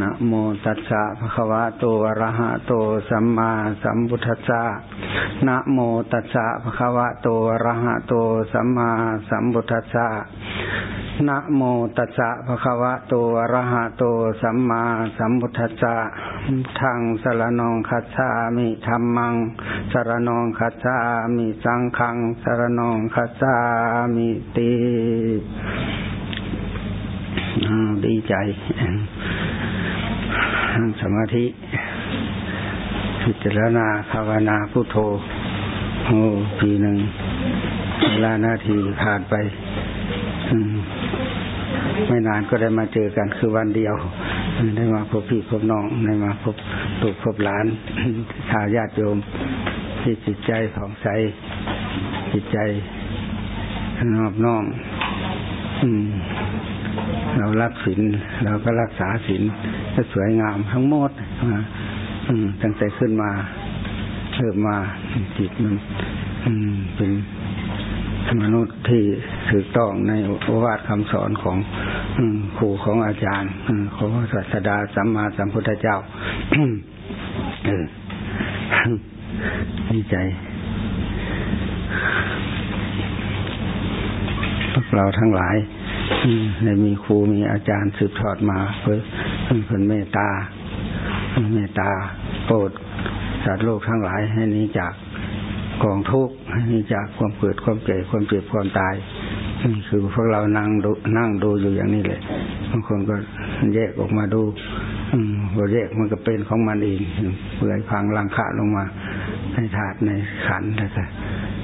นะโมตัสสะภะคะวะโตอะระหะโตสัมมาสัมพุทธัสสะนะโมตัสสะภะคะวะโตอะระหะโตสัมมาสัมพุทธัสสะนะโมตัสสะภะคะวะโตอะระหะโตสัมมาสัมพุทธัสสะทางสารนองคัจฉามิธรรมังสารนองคัจฉามิสังขังสารนองคัจฉามิติดีใจ นั่งสมาธิ พิจารณาภาวนาพุทโธโอ้ปีหนึ่งเวลานาทีผ่านไปไม่นานก็ได้มาเจอกันคือวันเดียว ได้มาพบพี่พบน้องได้มาพบลูกพบหลานชาวญาติโยม ที่จิตใจผ่องใสจิตใจนอบน้อมอืม เรารักศีลเราก็รักษาศีลก็สวยงามทั้งหมดตั้งแต่ขึ้นมาเริ่มมาจิตมันเป็นมนุษย์ที่ถูกต้องในโอวาทคำสอนของครูของอาจารย์ของศาสดาสัมมาสัมพุทธเจ้าดีใจพวกเราทั้งหลาย ได้มีครูมีอาจารย์สืบทอดมาเพื่อเพื่อเมตตาเมตตาโปรดสัตว์โลกทั้งหลายให้นี้จากกองทุกข์ให้นี้จากความเกิดความเจ็บความเจ็บความตายนี่คือพวกเรานั่งดูนั่งดูอยู่อย่างนี้เลยบางคนก็แยกออกมาดูอืมพอแยกมันก็เป็นของมันเองเปื่อยพังลังคะลงมาในถาดในขันแล้วก็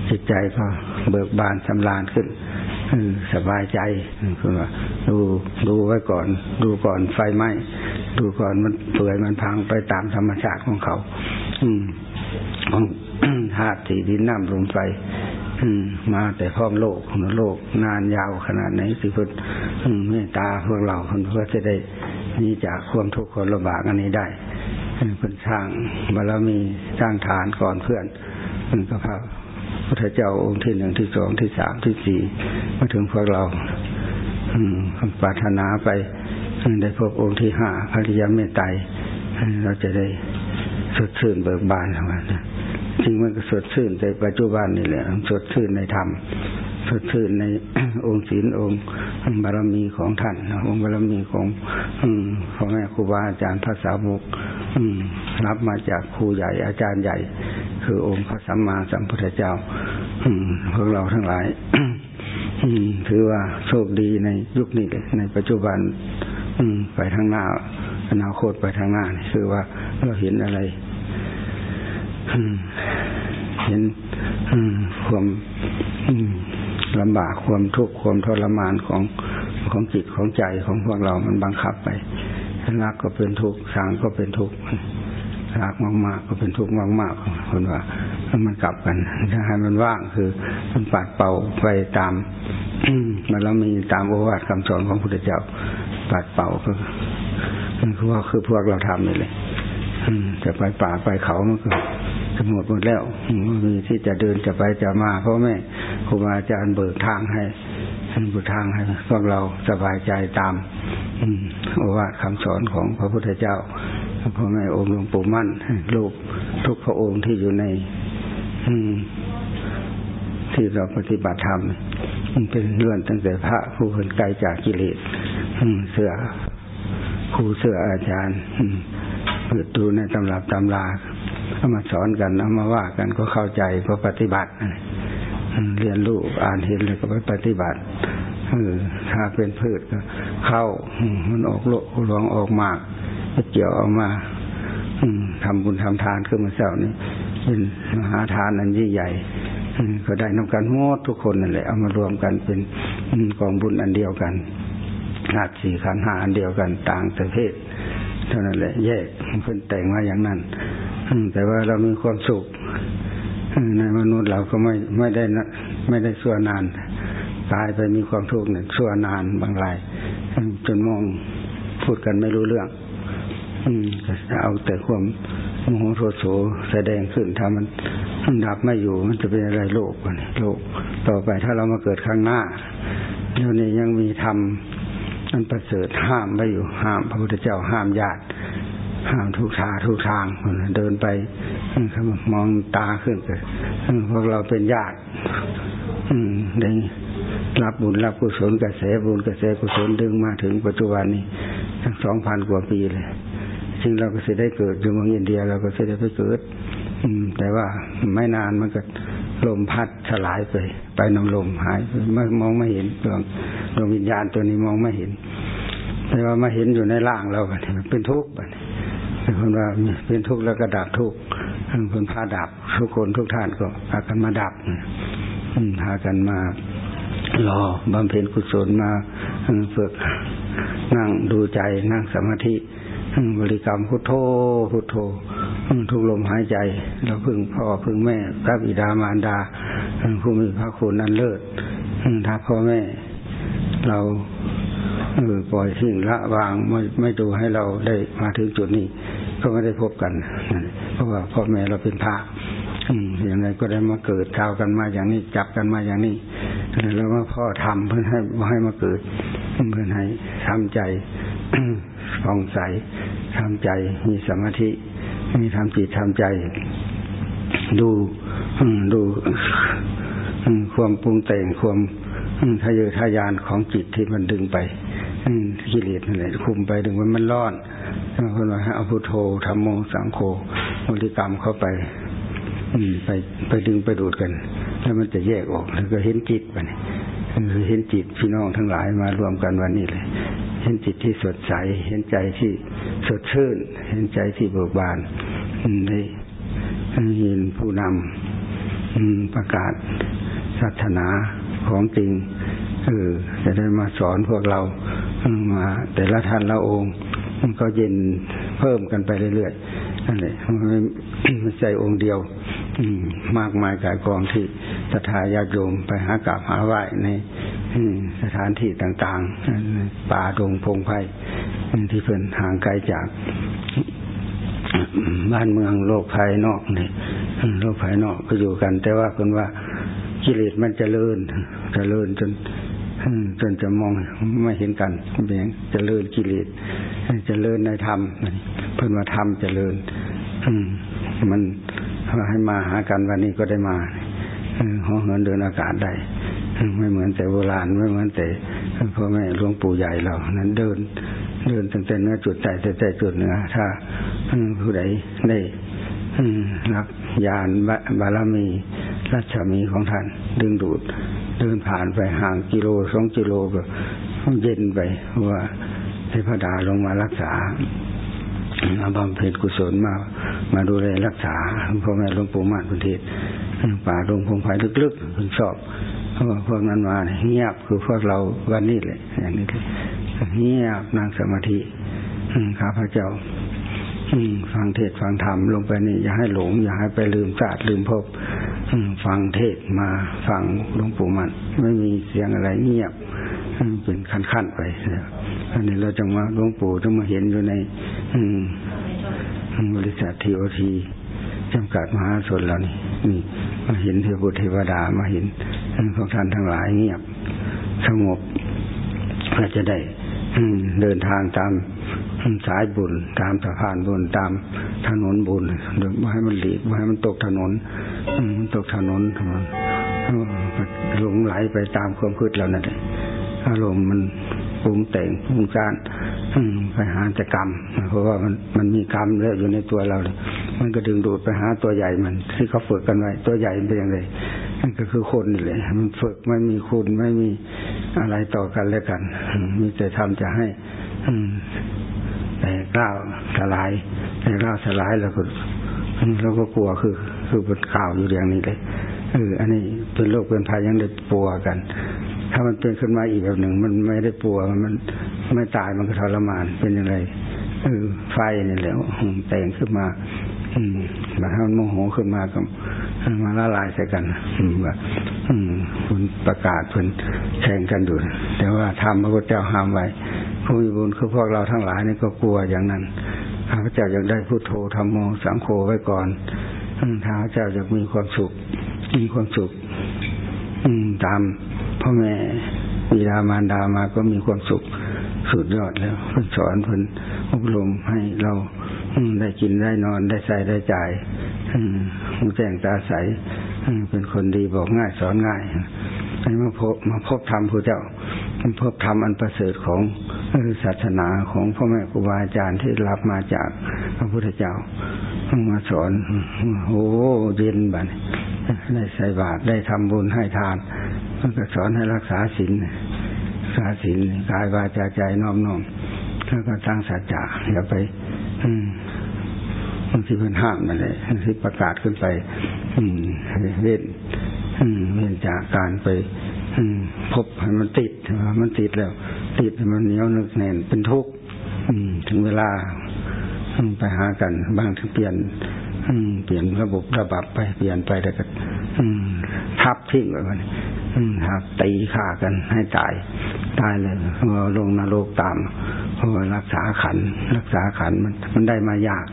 จิตใจก็เบิกบานสำราญขึ้น สบายใจคือว่าดูดูไว้ก่อน ดูก่อนไฟไหม้ดูก่อนมันเปื่อยมันพังไปตามธรรมชาติของเขา อืมของธาตุสี่ดินน้ำลมไฟมาแต่พร้อมโลกของโลกนานยาวขนาดไหนสิพุทธเมตตาพวกเราคนเพื่อจะได้นี่จากความทุกข์ความลำบากอันนี้ได้เป็นสร้างบารมีสร้างฐานก่อนเพื่อนมันก็พา พุทธเจ้าองค์ที่หนึ่งที่สองที่สามที่สี่มาถึงพวกเรา อืมปรารถนาไปได้พบองค์ที่ห้าพระริยเมตไตรเราจะได้สดชื่นเบิกบานทั้งนั้นจริงมันก็สดชื่นในปัจจุบันนี่แหละสดชื่นในธรรมสดชื่นในองค์ศีลองค์บารมีของท่านองค์บารมีของพ่อแม่ครูบาอาจารย์พระสาวกรับมาจากครูใหญ่อาจารย์ใหญ่ คือองค์พระสัมมาสัมพุทธเจ้าพวกเราทั้งหลายถือว่าโชคดีในยุคนี้ในปัจจุบันไปทางหน้าอนาคตไปทางหน้าคือว่าเราเห็นอะไรเห็นความลำบากความทุกข์ความทรมานของของจิตของใจของพวกเรามันบังคับไปรักก็เป็นทุกข์สางก็เป็นทุกข์ รักมากๆก็เป็นทุกข์มากๆคนว่ามันกลับกันถ้าให้มันว่างคือมันปัดเป่าไปตามมันแล้วมีตามโอวาทคำสอนของพระพุทธเจ้าปัดเป่าก็คือว่าคือพวกเราทำนี่เลยจะไปป่าไปเขามันก็จะหมดหมดแล้วมีที่จะเดินจะไปจะมาเพราะแม่ครูบาอาจารย์เบิกทางให้ท่านเบิกทางให้พวกเราสบายใจตามโอวาทคำสอนของพระพุทธเจ้า พ่อแม่องค์หลวงปู่มั่นลูกทุกพระองค์ที่อยู่ในที่เราปฏิบัติธรรมมันเป็นเรื่องตั้งแต่พระผู้คนไกลจากกิเลสเสือครูเสืออาจารย์เปิดดูในตำรับตำราเอามาสอนกันเอามาว่ากันก็เข้าใจก็ปฏิบัติเรียนรู้อ่านเห็นเลยก็ไปปฏิบัติถ้าเป็นพืชก็เข้ามันออกโลหลวงออกมาก เกี่ยวออกมาทำบุญทำทานขึ้นมาเช้านี้เป็นมหาทานอันยิ่งใหญ่ก็ได้นำกันหมดทุกคนนั่นแหละเอามารวมกันเป็นกองบุญอันเดียวกันนาดสี่ขันหาอันเดียวกันต่างประเภทเท่านั้นแหละ แยกเพิ่นแต่งมาอย่างนั้นแต่ว่าเรามีความสุขในมนุษย์เราก็ไม่ไม่ได้ไม่ได้ชั่วนานตายไปมีความทุกข์เนี่ยชั่วนานบางรายจนมองพูดกันไม่รู้เรื่อง เอาแต่ความโมโหโทโสแสดงขึ้นถ้ามันมันดับไม่อยู่ มันจะเป็นอะไรโลกโลกต่อไปถ้าเรามาเกิดข้างหน้าเดี๋ยวนี้ยังมีธรรมอันประเสริฐห้ามไปอยู่ห้าม พระพุทธเจ้าห้ามญาติห้ามทุกทาทุกทางเดินไปมองตาขึ้นเลยพวกเราเป็นญาติได้รับบุญรับกุศลกระแสบุญกระแสกุศลดึงมาถึงปัจจุบันนี้ทั้งสองพันกว่าปีเลย ซึ่งเราก็จะได้เกิดอยู่เมืองอินเดียเราก็จะได้ไปเกิด อืม แต่ว่าไม่นานมันก็ลมพัดสลายไป ไปน้ำลมหายไม่มองไม่เห็นดวงดวงวิญญาณตัวนี้มองไม่เห็น แต่ว่ามาเห็นอยู่ในร่างเราเป็นทุกข์เป็นคนว่าเป็นทุกข์แล้วก็ดับทุกข์คนพาดับทุกคนทุกท่านก็พากันมาดับพากันมารอบำเพ็ญกุศลมาฝึกนั่งดูใจนั่งสมาธิ บริกรรมพุทโธพุทโธทุกลมหายใจ เราพึ่งพ่อพึ่งแม่พระบิดามารดาผู้มีพระคุณนั้นเลิศถ้าพ่อแม่ เราปล่อยทิ้งละวางไม่ไม่ดูให้เราได้มาถึงจุดนี้ ก็ไม่ได้พบกัน เพราะว่าพ่อแม่เราเป็นพระอย่างไรก็ได้มาเกิดชาวกันมาอย่างนี้จับกันมาอย่างนี้แล้วว่าพ่อทำเพื่อให้ให้มาเกิดเพื่อให้ทำใจ ฟองใสทำใจมีสมาธิมีทำจิตทำใจ ดูดูความปรุงแต่งความทะเยอทะยานของจิตที่มันดึงไปกิเลสนั่นแหละคุมไปดึงมันมันร้อนคนว่าเอาพุทโธธรรมโมสังโฆบริกรรมเข้าไปไปไปดึงไปดูดกัน แล้วมันจะแยกออกแล้วก็เห็นจิตไป เห็นจิตพี่น้องทั้งหลายมารวมกันวันนี้เลย เห็นจิตที่สดใส เห็นใจที่สดชื่น เห็นใจที่เบิกบานได้ยินผู้นำประกาศศาสนาของจริงเออจะได้มาสอนพวกเรามา แต่ละท่านละองค์มันก็เย็นเพิ่มกันไปเรื่อยๆนั่นแหละไม่ใช่องค์เดียวมากมายกายกองที่ ศรัทธาญาติโยมไปหากราบหาไหว้ในสถานที่ต่างๆ ป่าดงพงไพ่ที่เพิ่นห่างไกลจากบ้านเมืองโลกภายนอกนี่โลกภายนอกก็อยู่กัน แต่ว่าคนว่ากิเลสมันจเจริญจเจริญจนจนจะมองไม่เห็นกันเป็นอย่างเจริญกิเลสจเจริญในธรรมเพิ่นมาธรรมเจริญมันให้มาหากันวันนี้ก็ได้มา ห้องเหินเดินอากาศได้ไม่เหมือนแต่โบราณไม่เหมือนแต่พ่อแม่หลวงปู่ใหญ่เรานั้นเดิน เดินตั้งแต่เนื้อจุดใจแต่แต่จุดเนื้อถ้าผู้ใดได้รับยานบารมีรัชมีของท่าน ดึงดูด เดินผ่านไปห่างกิโลสองกิโลก็เย็นไปว่าเทพดาลงมารักษามาบำเพ็ญกุศลมา มาดูแลรักษาพ่อแม่หลวงปู่มานุเทศ ป่าดงพงไผ่ลึกๆคุณชอบเพราะพวกนั้นมาเงียบคือพวกเราวันนี้เลยอย่างนี้เลยเงียบนั่งสมาธิข้าพเจ้าฟังเทศฟังธรรมลงไปนี่อย่าให้หลง อย่าให้ไปลืมศาสตร์ลืมพบฟังเทศมาฟังหลวงปู่มัน ไม่มีเสียงอะไรเงียบเป็นขั้นๆไปอันนี้เราจะมาหลวงปู่จะมาเห็นอยู่ในบริษัททีโอทีจำกัดมหาชนเรานี่นี่ มาเห็นเทวเทวดามาเห็นพวกท่านทั้งหลายเงียบสงบเราจะได้เดินทางตามสายบุญตามสะพานบุญตามถนนบุญเดี๋ยวไม่ให้มันหลีกไม่ให้มันตกถนนมันตกถนนหลงไหลไปตามความพืชเรานั่นแหละอารมณ์มัน ปรุงแต่งปรุงจานไปหาแต่กรรม เพราะว่ามันมันมีกรรมเยอะอยู่ในตัวเราเลยมันก็ดึงดูดไปหาตัวใหญ่มัน ที่เขาฝึกกันไว้ตัวใหญ่เป็นย่างไรนั่นก็คือคนนี่แหละมันฝึกไม่มีคุณไม่มีอะไรต่อกันแล้วกัน มีแต่ทำจะให้อืแต่กล้าวสลาย แต่กล้าวสลายแล้วก็เราก็กลัวคือ คือเป็นข่าวอยู่อย่างนี้เลยเอออันนี้เป็นโรคเป็นภัยยังได้ปัวกัน ถ้ามันเป็นขึ้นมาอีกแบบหนึ่ง มันไม่ได้ปัวมันไม่ตายมันก็ทรมานเป็นยังไงเออไฟนี่แหละแต่งขึ้นมา อืมาถ้ามันโมโหขึ้นมาก็มาละลายใส่กันว่าอืมคุณประกาศคุณแข่งกันดูแต่ว่าทำพระพุทธเจ้าห้ามไว้ผู้มีบุญคือพวกเราทั้งหลายนี่ก็กลัวอย่างนั้นพระพุทธเจ้าอยากได้พุทโธธรรมโมสังโฆไว้ก่อนถ้าพเจ้าอยากมีความสุขมีความสุขตาม พ่อแม่บิดามารดามาก็มีความสุขสุดยอดแล้วเพิ่นสอนเพิ่นอบรมให้เราได้กินได้นอนได้ใส่ได้จ่ายหูแจ้งตาใสเป็นคนดีบอกง่ายสอนง่ายอันมาพบมาพบธรรมพระเจ้าพบธรรมอันประเสริฐของศาสนาของพ่อแม่ครูบาอาจารย์ที่รับมาจากพระพุทธเจ้ามาสอนโอ้เย็นบันได้ใส่บาตรได้ทำบุญให้ทาน มันก็สอนให้รักษาศีลรักษาศีลกายวาจาใจน้อมน้อมแล้วก็ตั้งสัจจะอย่าไปอืมบางทีมันห้ามมาเลยบางทีประกาศขึ้นไป อืมเว้นเว้นจากการไปพบให้มันติดมันติดแล้ว ติดมันเหนียวนึกแน่นเป็นทุกข์ถึงเวลาไปหากัน บางทีเปลี่ยน เปลี่ยนระบบระบับไปเปลี่ยนไปแล้วก็ทับทิ้งไปมันทับตีฆ่ากันให้ตายตายเลยพอลงนรกตามเพราะรักษาขัน รักษาขันมันมันได้มายาก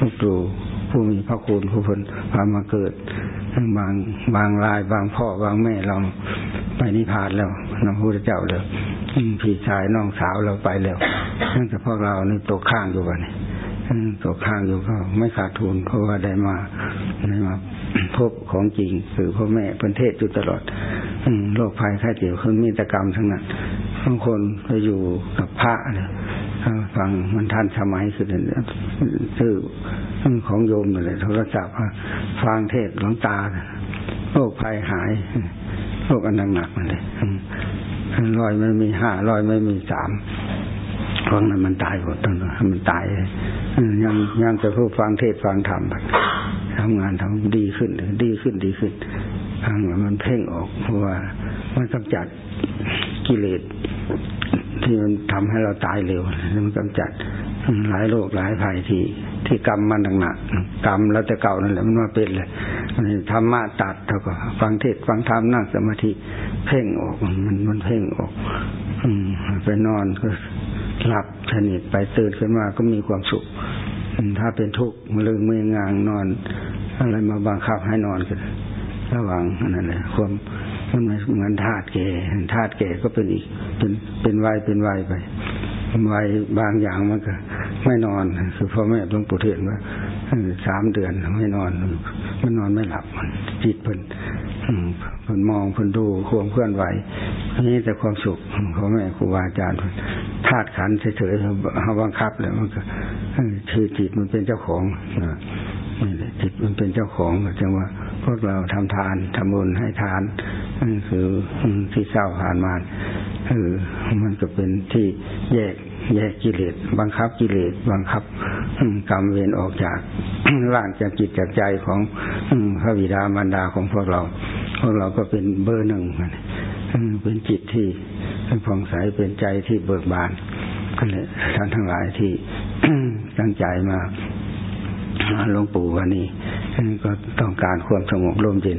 ลูกดูผู้มีพระคุณผู้พนพามาเกิด บางบางรายบางพ่อบางแม่เราไปนิพพานแล้วน้ำพุทธเจ้าเลยพี่ชายน้องสาวเราไปแล้วนั่นแต่พวกเรานี่ตกข้างอยู่วันนี้ ตกข้างอยู่ก็ไม่ขาดทุน เพราะว่าได้มาได้มาพบของจริงคือพ่อแม่เป็นเทศอยู่ตลอดโรคภัยไข้เจ็บคนมีตกรรมทั้งนั้นบางคนไปอยู่กับพระเนี่ยฟังมันทันสมัยคือชื่อของโยมเลยโทรศัพท์ฟังเทศหลวงตาโรคภัยหายโรคอันหนักๆมาเลยร้อยไม่มีห้าร้อยไม่มีสามพราะนั้นมันตายหมดตรงนั้นมันตาย ยังยังจะพูดฟังเทศฟังธรรมทำงานทำดีขึ้น ดีขึ้นดีขึ้นทางมันเพ่งออกเพราะว่ามันกำจัดกิเลสที่มันทำให้เราตายเร็วมันกำจัดหลายโรคหลายภัยที่ที่กรรมมันหนักกรรมเราจะเก่านั่นแหละมันมาเป็นเลยธรรมะตัดเท่ากับฟังเทศฟังธรรมนั่งสมาธิเพ่งออกมันมันเพ่งออก อืมไปนอนก็ หลับสนิทไปตื่นขึ้นมาก็มีความสุข ถ้าเป็นทุกข์มือลืมมืองางนอน อะไรมาบังคับให้นอนกันระวังนั่นแหละความมันเหมือนธาตุแก่ธาตุแก่ก็เป็นอีก เป็นเป็นวัยเป็นวัยไปวัยบางอย่างมันก็ไม่นอน คือพ่อแม่หลวงปู่เทียนว่าสามเดือนไม่นอน มันนอนไม่หลับจิตเพิ่น เพิ่นมองเพิ่นดูควมเคลื่อนไหวนี่แต่ความสุขพ่อแม่ครูบาอาจารย์ธาตุขันเฉยๆเขาบังคับแล้วมันก็คือจิตมันเป็นเจ้าของนี่แหละจิตมันเป็นเจ้าของจังว่า พวกเราทำทานทำบุญให้ทานนั่นคือที่เศร้าผ่านมาเออมันก็เป็นที่แยก แยกกิเลสบังคับกิเลสบังคับกรรมเวรออกจากร่างจากจิตจากใจของพระบิดามารดาของพวกเรา พวกเราก็เป็นเบอร์หนึ่งเป็นจิตที่ผ่องใสเป็นใจที่เบิกบานก็เลยท่านทั้งหลายที่ตั้งใจมาหลวงปู่วันนี้ก็ต้องการความสงบร่มเย็น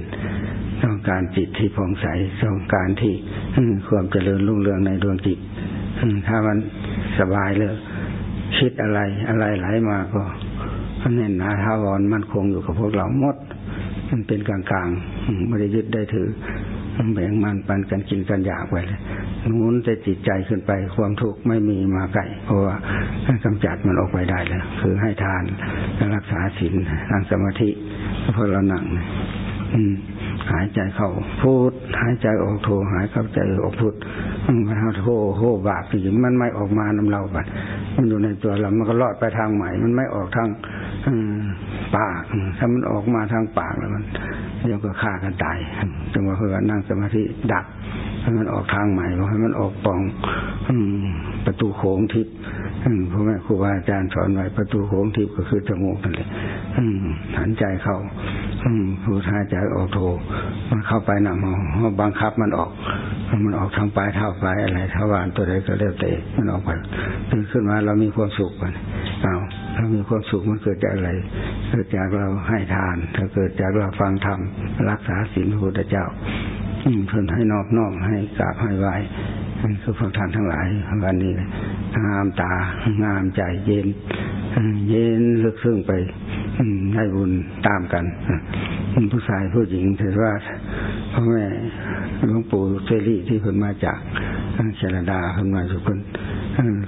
ต้องการจิตที่ผ่องใสต้องการที่ความเจริญรุ่งเรืองในดวงจิตถ้ามัน สบายเลย คิดอะไรอะไรไหลมาก็แน่นหนาท้าวรมั่นคงอยู่กับพวกเราหมด มันเป็นกลางๆไม่ได้ยึดได้ถือแบ่งมันปันกันกินกันอยากไปเลยนู้นจะจิตใจขึ้นไปความทุกข์ไม่มีมาไกลเพราะว่ากำจัดมันออกไปได้แล้วคือให้ทานรักษาศีลนั่งสมาธิเพราะเรานั่งอืม หายใจเข้าพูดหายใจออกโทหายเข้าใจออกพูดมันโทโหบาปที่มันไม่ออกมานำเราบัดมันอยู่ในตัวเรา มันก็ลอดไปทางใหม่ มันไม่ออกทางปาก ถ้ามันออกมาทางปากแล้วมันเดี๋ยวก็ฆ่ากันตายจังหวะเพื่อนั่งสมาธิดัก ให้มันออกทางใหม่ให้มันออกปองประตูโค้งทิพย์พ่อแม่ครูบาอาจารย์สอนไว้ประตูโค้งทิพย์ก็คือจมูกนั่นแหละหันใจเข้าผู้หายใจออกโทมันเข้าไปหนักมันบังคับมันออก มันออกทางปลายเท้าปลายอะไรทวารตัวใดก็เรียกเตะมันออกไปตื่นขึ้นมาเรามีความสุขกันเอาเรามีความสุขมันเกิดจากอะไร เกิดจากเราให้ทาน ถ้าเกิดจากเราฟังธรรมรักษาศีลพระพุทธเจ้า เพื่อนให้นอบนอมให้กราบให้ไหวคือพวกท่านทั้งหลายวันนี้งามตางามใจเย็น เย็นลึกซึ้งไปให้บุญตามกันผู้ชายผู้หญิงถือว่าพ่อแม่หลวงปู่เซรีที่เพิ่นมาจากเชลดาคนมาทุกคน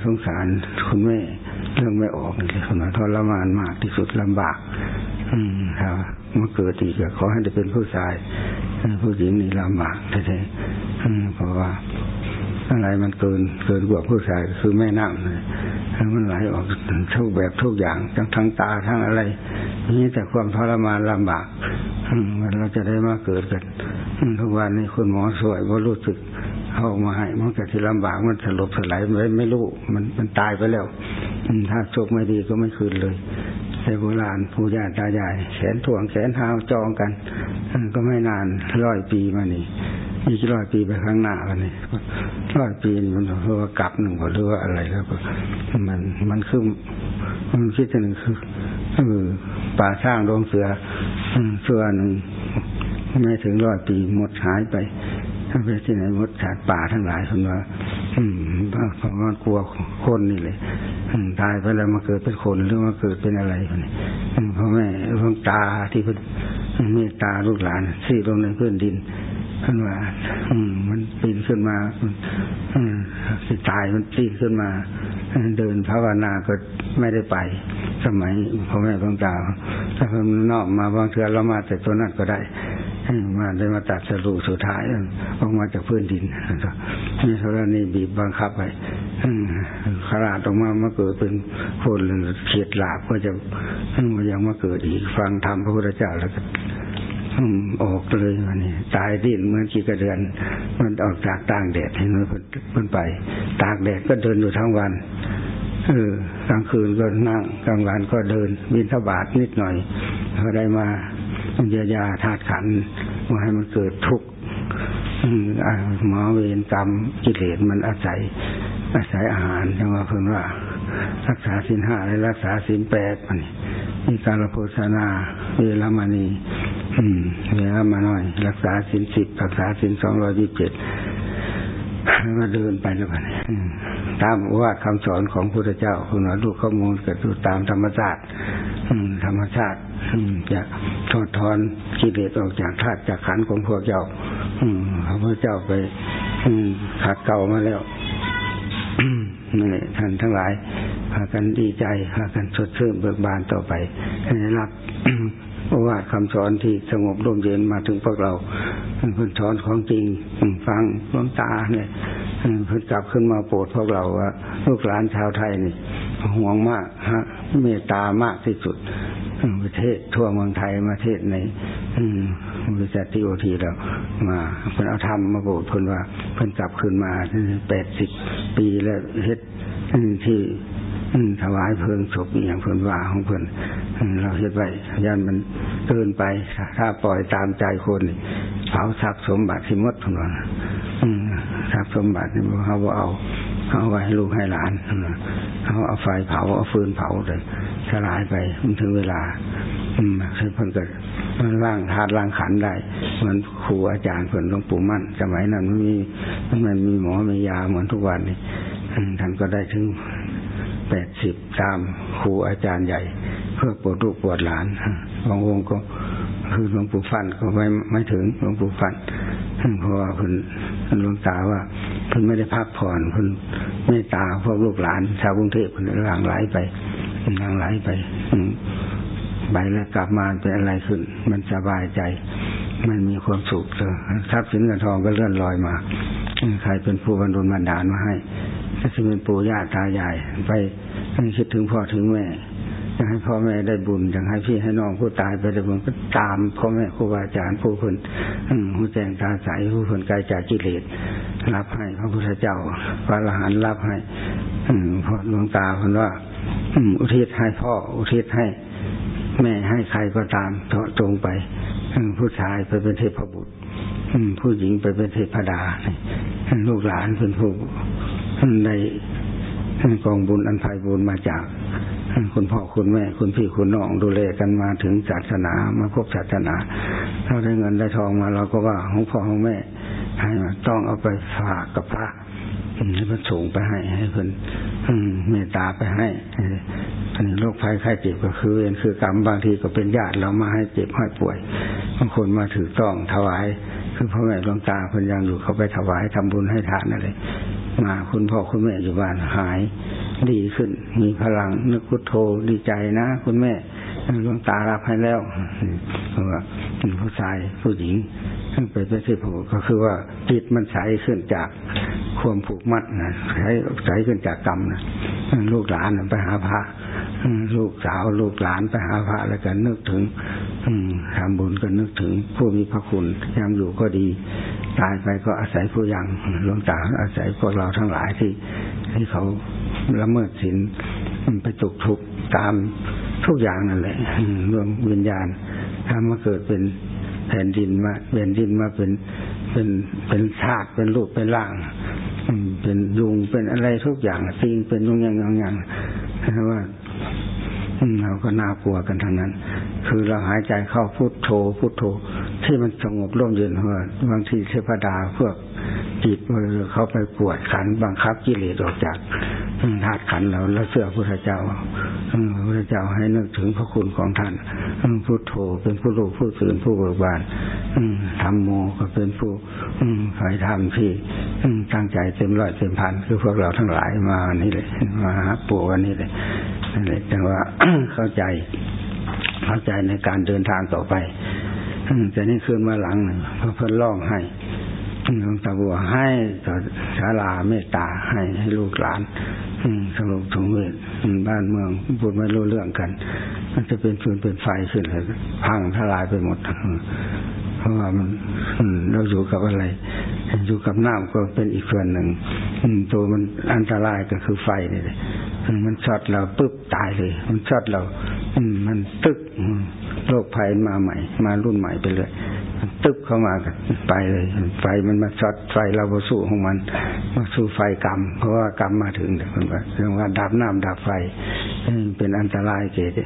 สงสารคุณแม่เรื่องไม่ออกเลยคนมาทรมานมากที่สุดลำบาก ครับเมื่อเกิดอีกขอให้ได้เป็นผู้ชาย ผู้หญิงนี่ลำบากแท้ๆเพราะว่าอะไรมันเกินเกินกว่าผู้ชายคือแม่น้ำเลยมันไหลออกทุกแบบทุกอย่างทั้งทั้งตาทั้งอะไรนี่แต่ความทรมานลำบากเราจะได้มาเกิดกันทุกวันนี้คุณหมอสวยว่ารู้สึกเอามาให้มันก็ที่ลำบากมันสลบสลายไม่ไม่รู้มันมันตายไปแล้วถ้าโชคไม่ดีก็ไม่คืนเลย แต่โบราณผู้ญาตายายแขนถ่วงแขนเท้าจองกันก็ไม่นานร้อยปีมานี่อีกร้อยปีไปข้างหน้าวันนี้ร้อยปีนี่มันเพราะว่ากลับหนึ่งหรือว่าอะไรครับมันมันคือมันคิดหนึ่งคือคือป่าสร้างโรงเสือเสือหนึ่งไม่ถึงร้อยปีหมดหายไป ท่านไปที่ไหนมดฉาดป่าทั้งหลายคนว่าอืมเพราะมันกลัวคนนี่เลยตายไปแล้วมาเกิดเป็นคนหรือมาเกิดเป็นอะไรคนนี้พ่อแม่พ่อตาที่เป็นเมตตาลูกหลานสี่ลงในพื้นดินท่านว่าอืมมันปีนขึ้นมาอืม ตายมันปีนขึ้นมา เดินภาวนาก็ไม่ได้ไป สมัยพ่อแม่พ่อตาถ้าเพิ่มนอกมาบางเทือเรามาแต่ตัวนั้นก็ได้มาได้มาตัดสรุสุดท้ายออกมาจากพื้นดินนี่ธรณีบีบบังคับไปขราดออกมามาเกิดเป็นคนเฉียดหลาบก็จะมายังมาเกิดอีกฟังธรรมพระพุทธเจ้าแล้วก็ ออกเลยวันนี้ตายดิ้นเหมือนกี่กระเดือน มันออกจากต่างแดดเห็นไหมเพิ่นไป ตากแดดก็เดินอยู่ทั้งวันเออกลางคืนก็นั่งกลางวันก็เดินบินทบาทนิดหน่อยพอได้มาเยียวยาธาตุขันว่าให้มันเกิดทุกข์หมอเวรกรรมกิเลสมันอาศัยอาศัยอาหารจังว่าเพิ่งว่า รักษาสินห้าและรักษาสินแปดมันมีการโฆษณาเวลามานีเวลามาน่อย รักษาสินสิบรักษาสินสองร้อยยี่สิบเจ็ดมาเดินไปแล้วกันตามว่าคำสอนของพระพุทธเจ้าคุณว่าดูข้อมูลกับดูตามธรรมชาติธรรมชาติจะทอดทอนกิเลสออกจากธาตุจากขันของพวกเจ้าพระพุทธเจ้าไปขัดเก่ามาแล้ว นี่ท่านทั้งหลายพากันดีใจพากันสดชื่นเบิกบานต่อไปให้รับ ว่าคำสอนที่สงบร่มเย็นมาถึงพวกเราเพื่อนสอนของจริงฟังล้มตาเนี่ยเพื่อนกลับขึ้นมาโปรดพวกเราว่าลูกหลานชาวไทยนี่ห่วงมากฮะเมตตามากที่สุดประเทศทั่วเมืองไทยมาเทศในบริษัทที่โอทีแล้วมาเพิ่นเอาธรรมมาโปรดเพิ่นว่าเพิ่นกลับขึ้นมาแปดสิบปีแล้วเฮ็ดที่ ถวายเพลิงศพอย่างเพิ่นว่าของเพิ่นเราเฮ็ดไว้ยันมันเกินไปถ้าปล่อยตามใจคนเผาทรัพย์สมบัติที่มดเพิ่นว่าทรัพย์สมบัตินี่เขาเอาเอาไว้ให้ลูกให้หลานเขาเอาไฟเผาเอาฟืนเผาเลยสลายไปมันถึงเวลา อืมคือเพิ่นเกิดมันร่างธาตุร่างขันได้เหมือนครูอาจารย์เพิ่นหลวงปู่มั่นสมัยนั้นไม่มีมันมีหมอมียาเหมือนทุกวันนี้ท่านก็ได้ถึง แปดสิบตามครูอาจารย์ใหญ่ เพื่อปวดลูกปวดหลานบางองค์ก็คือหลวงปู่ฟันก็ไม่ไม่ถึงหลวงปู่ฟันเพราะว่าคุณหลวงตาว่าคุณไม่ได้พักผ่อนคุณไม่ตาพวกลูกหลาน ชาวกรุงเทพคุณหลังไหลไปหลังไหลไปไปแล้วกลับมาเป็นอะไรขึ้น มันสบายใจ มันมีความสุขเลยทรัพย์สินเงินทองก็เลื่อนลอยมาใครเป็นผู้บรรลุบันดาลมาให้ ถ้าจะเป็นปู่ย่าตายาย ไปคิดถึงพ่อถึงแม่อยากให้พ่อแม่ได้บุญอยากให้พี่ให้น้องผู้ตายไปได้บุญก็ตามพ่อแม่ครูบาอาจารย์ผู้คนผู้แจ้งตาใสผู้คนไกลจากกิเลสรับให้พระพุทธเจ้าพระอรหันต์รับให้พระหลวงตาคนว่าอุทิศให้พ่ออุทิศให้ แม่ให้ใครก็ตามตรงไปผู้ชายไปเป็นเทพบุตรผู้หญิงไปเป็นเทพดาลูกหลานเป็นผู้ ในกองบุญอันภัยบุญมาจากคุณพ่อคุณแม่คุณพี่คุณน้องดูแลกันมาถึงศาสนามาพบศาสนา ถ้าได้เงินได้ทองมาเราก็ว่าของพ่อของแม่ให้มาต้องเอาไปฝากกับพระให้พระส่งไปให้ให้เพิ่นเมตตาไปให้อันนี้โรคภัยไข้เจ็บก็คือเวรคือกรรมบางทีก็เป็นญาติเรามาให้เจ็บให้ป่วยบางคนมาถือต้องถวาย คือพ่อแม่หลวงตาคนยังอยู่เขาไปถวายทำบุญให้ทานอะไรมาคุณพ่อคุณแม่อยู่บ้านหาย ดีขึ้น มีพลังนึกพุทโธดีใจนะ คุณแม่หลวงตารับให้แล้วเพราะว่าผู้ชายผู้หญิง ไปไปที่ผูก็คือว่าจิตมันใสขึ้นจากความผูกมัดนะใสใสขึ้นจากกรรมนะลูกหลานไปหาพระลูกสาวลูกหลานไปหาพระแล้วกันนึกถึงทำบุญก็นึกถึงผู้มีพระคุณยังอยู่ก็ดี ตายไปก็อาศัยผู้ยังหลวงตาอาศัยพวกเราทั้งหลายที่ที่เขาละเมิดศีลไปตกทุกตามทุกอย่างนั่นแหละรวมวิญญาณถ้ามาเกิดเป็น ผ่นดินมาแผ่นดินมาเป็นเป็นเป็นชาติเป็นรูปเป็นร่างเป็นยุงเป็นอะไรทุกอย่างซีนเป็นยุงอย่างอย่างอย่างว่าเราก็น่ากลัวกันทั้งนั้น คือเราหายใจเข้าพุทโธพุทโธ ที่มันสงบร่มเย็นเพราะบางทีเทพดาพวกจิตเขาไปปวดขันบังคับกิเลสออกจาก ธาตุขันเราแล้วเสื่อพระเจ้าพระเจ้าให้นึกถึงพระคุณของท่านพุทโธเป็นผู้รู้ผู้ตื่นผู้เบิกบานธรรมโมก็เป็นผู้ฝ่ายธรรมที่ตั้งใจเต็มร้อยเต็มพันคือพวกเราทั้งหลายมาวันนี้เลยมาหาปู่วันนี้เลยนั่นแหละแต่ว่าเข้าใจ เข้าใจในการเดินทางต่อไปแต่นี่คืนมาหลังหนึ่งพระเพิ่นร้องให้ หลวงตาบัวให้ต่อศาลาเมตตาให้ให้ลูกหลานสงบสงเวทบ้านเมืองพูดไม่รู้เรื่องกัน มันจะเป็นฟืนเป็นไฟขึ้นเลยพังทลายไปหมดเพราะว่ามันเราอยู่กับอะไรอยู่กับน้ำก็เป็นอีกส่วนหนึ่งตัวมันอันตรายก็คือไฟนี่เลยมันช็อตเราปุ๊บตายเลย มันช็อตเรามันตึกโรคภัยมาใหม่ มารุ่นใหม่ไปเลย ตึ๊บเข้ามากันไปเลยไฟมันมาช็อตไฟเราสู้ของมันมาสู้ไฟกรรม เพราะว่ากรรมมาถึงเดี๋ยวมันเรื่องว่าดับน้ำดับไฟเป็นอันตรายเกศ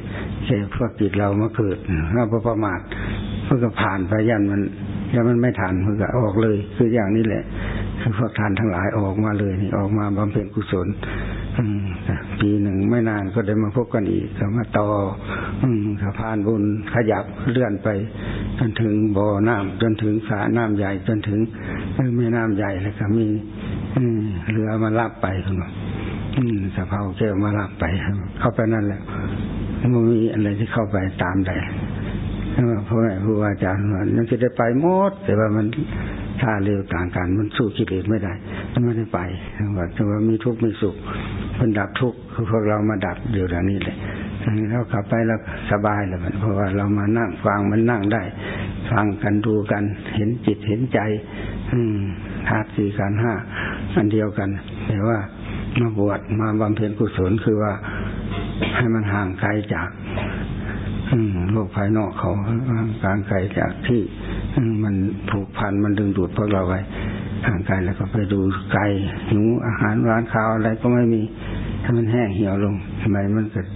เกศพวกจิตเรามาเกิดเราประมาทเพื่อก็ผ่านไปยันมันยันมันไม่ทันเพื่อก็ออกเลย คืออย่างนี้แหละคือพวกทานทั้งหลายออกมาเลยนี่ออกมาบำเพ็ญกุศล ปีหนึ่งไม่นานก็ได้มาพบกันอีกก็มาต่อสะพานบุญขยับเลื่อนไป จนถึงบ่อน้ำจนถึงสระน้ำใหญ่จนถึงแม่น้ำใหญ่แล้วก็มีเรือมารับไปคุณสะเพาเจ้ามารับไปเข้าไปนั่นแหละมันมีอะไรที่เข้าไปตามใดเพราะครูอาจารย์ว่านั่นจะได้ไปหมด แต่ว่ามัน ถ้าเร็วต่างกัน มันสู้กิเลสไม่ได้ มันไม่ได้ไปว่าแต่ว่ามีทุกข์มีสุขมันดับทุกข์คือพวกเรามาดับอยู่อย่างนี้เลยเราขับไปแล้วสบายเลยเพราะว่าเรามานั่งฟังมันนั่งได้ ฟังกันดูกัน เห็นจิตเห็นใจ อืมธาตุสี่ขันห้าอันเดียวกัน แต่ว่ามาบวชมาบำเพ็ญกุศลคือว่าให้มันห่างไกลจากโลกภายนอกเขาห่างไกลจากที่ มันผูกพันมันดึงดูดพวกเราไว้ห่างไกลแล้วก็ไปดูไกลหิวอาหารร้านข้าวอะไรก็ไม่มีถ้ามันแห้งเหี่ยวลงทำไมมันเกิด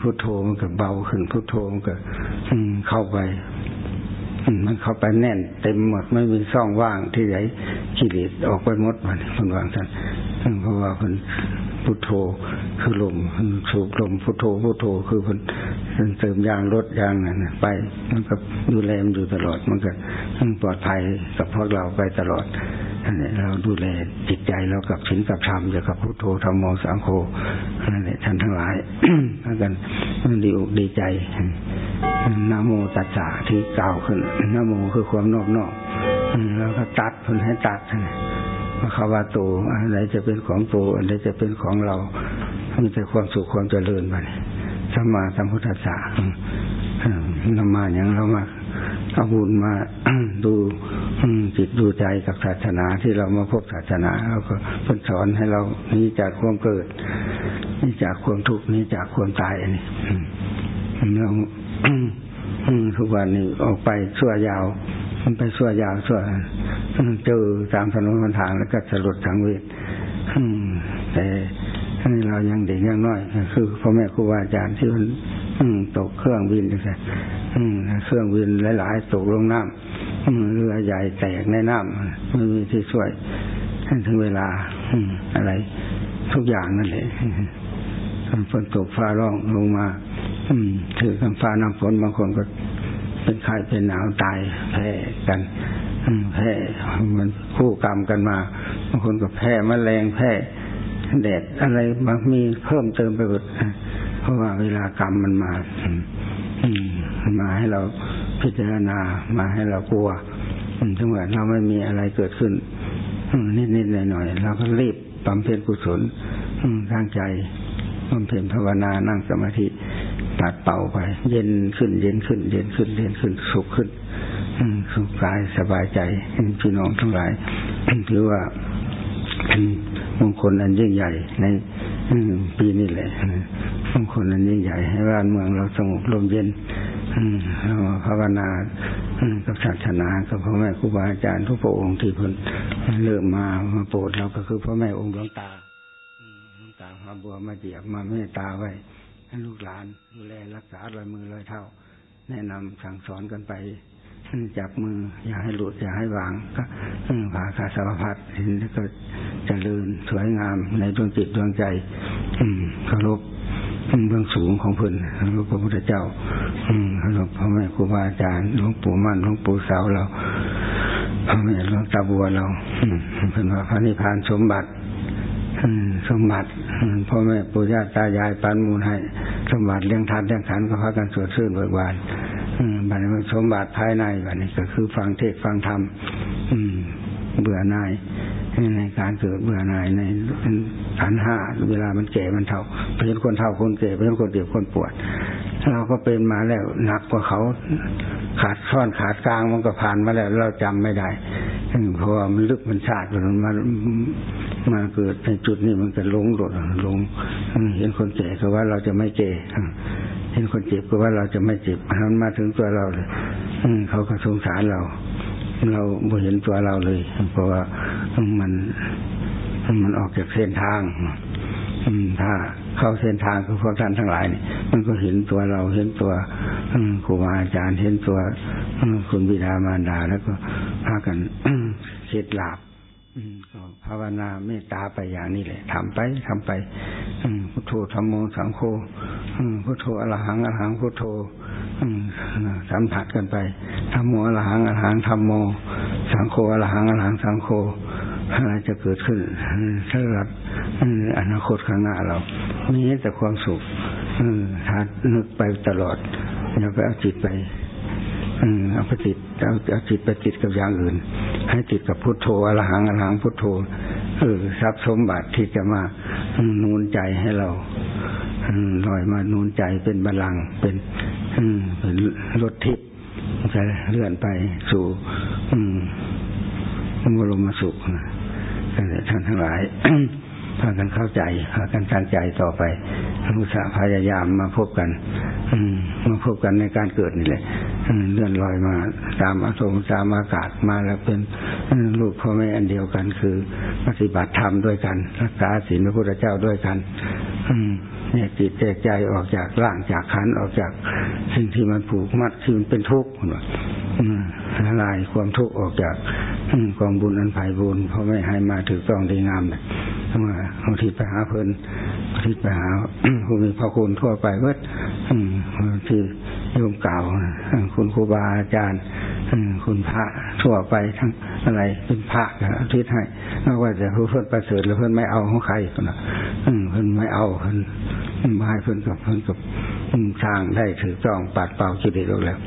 พุทโธมันเก็เบาขึ้นพุทโธมันเก็เข้าไปมันเข้าไปแน่นเต็มหมดไม่มีช่องว่างที่ไหนกิเลสออกไปหมดมันคนวางท่านเพราะว่าคน พุทโธ คือลมสูบลมพุทโธพุทโธคือคนเติมยางรถยางนั่นไปมันก็ดูแลมันอยู่ตลอด มันก็ปลอดภัยกับพวกเราไปตลอดนั่นแหละเราดูแลจิตใจเรากับศีลกับธรรมอยู่กับพุทโธธรรมโมสังโฆนั่นแหละท่านทั้งหลายกันมันดีอกดีใจนโมตัสสะที่กล่าวขึ้นนโมคือความนอกนอกแล้วก็ตัดคนให้ตัดพระ คาวาโตอะไรจะเป็นของโตอะไรจะเป็นของเรามีแต่ความสุขความเจริญไปสมาสัมพุทธะนำมาอย่างเรามาเอาบุญมาดูจิตดูใจกับศาสนาที่เรามาพบศาสนาเราก็พิ่นสอนให้เรานี้จากความเกิดนี้จากความทุกข์นี้จากความตายอันนี้เราทุกวันนี้ออกไปชั่วยาว มันไปชั่วยาวช่วเจอตามถนนคนทางแล้วก็สลดสังเวชแต่เรายังเด็กยังน้อย คือพ่อแม่ครูบาอาจารย์ที่มันตกเครื่องบินใช่เครื่องบินหลาย ๆ ตกลงน้ำเรือใหญ่แตกในน้ำไม่มีที่ช่วยถึงเวลาอะไร ทุกอย่างนั่นแหละฝนตกฟ้าร้องลงมาถือคำฟ้าน้ำฝนบางคนก็ เป็นไข้เป็นหนาวตายแพ้กันแพ้มันคู่กรรมกันมาบางคนก็แพ้มแมลงแพ้แดดอะไรบางมีเพิ่มเติมไปหมดเพราะว่าเวลากรรมมันมามาให้เราพิจารณามาให้เรากลัวถึงว่าเราไม่มีอะไรเกิดขึ้นนิดๆหน่อยๆเราก็รีบบำเพ็ญกุศลตั้งใจบำเพ็ญภาวนานั่งสมาธิ ตัดเป่าไป เย็นขึ้น เย็นขึ้น เย็นขึ้น เย็นขึ้น สุขขึ้นสุขกายสบายใจพี่น้องทั้งหลายถือว่าเป็นมงคลอันยิ่งใหญ่ในปีนี้แหละมงคลอันยิ่งใหญ่ ให้บ้านเมืองเราสงบลมเย็นเราภาวนากับศาสนากับพ่อแม่ครูบาอาจารย์ทุกพระองค์ที่เพิ่นเริ่มมามาโปรดเราก็คือพ่อแม่องค์หลวงตาหลวงตามาบัวมาเจียบมาเมตตาไว้ ให้ลูกหลานดูแลรักษารอยมือรอยเท้าแนะนำสั่งสอนกันไปจับมือ อย่าให้หลุดอย่าให้วางก็ผ่าคาสารพัดเห็นแล้วก็จเจริญสวยงามในดวงจิตดวงใจ อืมเคารพเบื้องสูงของเพื่อนเคารพพระพุทธเจ้า อืมเคารพพ่อแม่ครูบาอาจารย์หลวงปู่มั่นหลวงปู่สาวเราพ่อแม่หลวงตาบัวเราเพื่อนว่าพระนิพพานสมบัติ สมบัติพ่อแม่ปู่ย่าตายายปันมูลให้ สมบัติเลี้ยงทานเลี้ยงขันก็พากันสวดชื่นเบิกบานบัดนี้สมบัติภายในบัดนี้ก็คือฟังเทศฟังธรรมเบื่อหน่ายในการเกิดเบื่อหน่ายในขันห้าเวลามันแก่มันเท่าเป็นคนเท่าคนแก่เป็นคนเดียวคนปวด เราก็เป็นมาแล้วหนักกว่าเขาขาดช่อนขาดกลางมันก็ผ่านมาแล้ว เราจำไม่ได้เพราะว่ามันลึกมันชาติมันมามาเกิดในจุดนี้มันก็ลงหลดลงเห็นคนแก่ก็ว่าเราจะไม่แก่เห็นคนเจ็บก็ว่าเราจะไม่เจ็บมันมาถึงตัวเราเลยเขาก็สงสารเรา เราไม่เห็นตัวเราเลย เพราะว่ามันมันออกจากเส้นทาง ถ้าเข้าเส้นทางคือพวกท่านทั้งหลายนี่มันก็เห็นตัวเราเห็นตัวครูบาอาจารย์เห็นตัวคุณบิดามารดา แล้วก็พากันเส็ดหลาบภาวนาเมตตาไปอย่างนี้แหละทำไปทำไปพุทโธธรรมโมสังโฆพุทโธอรหังอรหังพุทโธสัมผัสกันไปธรรมโมอรหังอรหังธรรมโม สังโฆอรหังอรหังสังโฆอะไรจะเกิดขึ้นสำหรับ อนาคตข้างหน้าเรา มีแต่ความสุขถ้านึกไปตลอดอย่าไปเอาจิตไปเอาไปติดเอาเอาจิตไปติดกับอย่างอื่น ให้ติดกับพุทโธอรหังอรหังพุทโธเออทรัพย์สมบัติที่จะมานูนใจให้เราลอยมานูนใจเป็นบาลังเป็นเป็นรถทิพย์จะเลื่อนไปสู่บรมสุขท่านทั้งหลาย พากันเข้าใจพากันตั้งใจต่อไปรู้สาพยายามมาพบกันมาพบกันในการเกิดนี่แหละเลื่อนลอยมา ตามอารมณ์ตามอากาศมาแล้วเป็นลูกพ่อแม่อันเดียวกัน คือ ปฏิบัติธรรมด้วยกัน รักษาศีลพระพุทธเจ้าด้วยกัน เนี่ยจิตแจกใจออกจากร่างจากขันออกจากสิ่งที่มันผูกมัดที่มันเป็นทุกข์ละลายความทุกข์ออกจากกองบุญอันไผ่บุญเพราะไม่ให้มาถือกองดีงามเลยมาเอาทิศไปหาเพลินทิศไปหาผู้มีพระคุณทั่วไปเวทที่โยมเก่าคุณครูบาอาจารย์คุณพระทั่วไปทั้งอะไรเป็นพระอาทิตย์ให้ไม่ว่าจะเพื่อนประเสริฐหรือเพื่อนไม่เอาของใครก็นะเพื่อนไม่เอาเพื่อน มาให้เพื่อนกับเพื่อนกับสร้างได้ถือจองปัดเป่ากิเลสออกแล้ว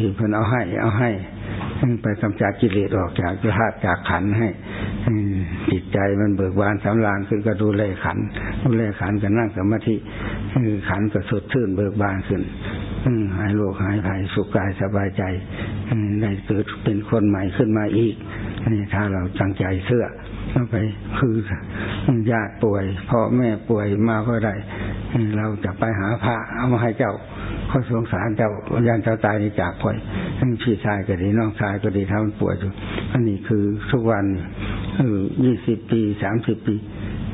ที่เพื่อนเอาให้ เอาให้ไปกำจัดกิเลสออกจากธาตุจากขันให้จิตใจมันเบิกบานสำราญขึ้นก็ดูแลขันดูแลขันก็นั่งสมาธิขันก็สดชื่นเบิกบานขึ้นหายโรคหายภัยสุขกายสบายใจได้เกิดเป็นคนใหม่ขึ้นมาอีกนี่ถ้าเราตั้งใจเสื้อ ไป คือญาติป่วยพ่อแม่ป่วยมาก็ได้ เราจะไปหาพระเอามาให้เจ้าเขาสงสารเจ้าญาติเจ้าตายจากป่วยทั้งพี่ชายก็ดีน้องชายก็ดีท้ามันป่วยอยู่อันนี้คือทุกวันเออยี่สิบปีสามสิบปี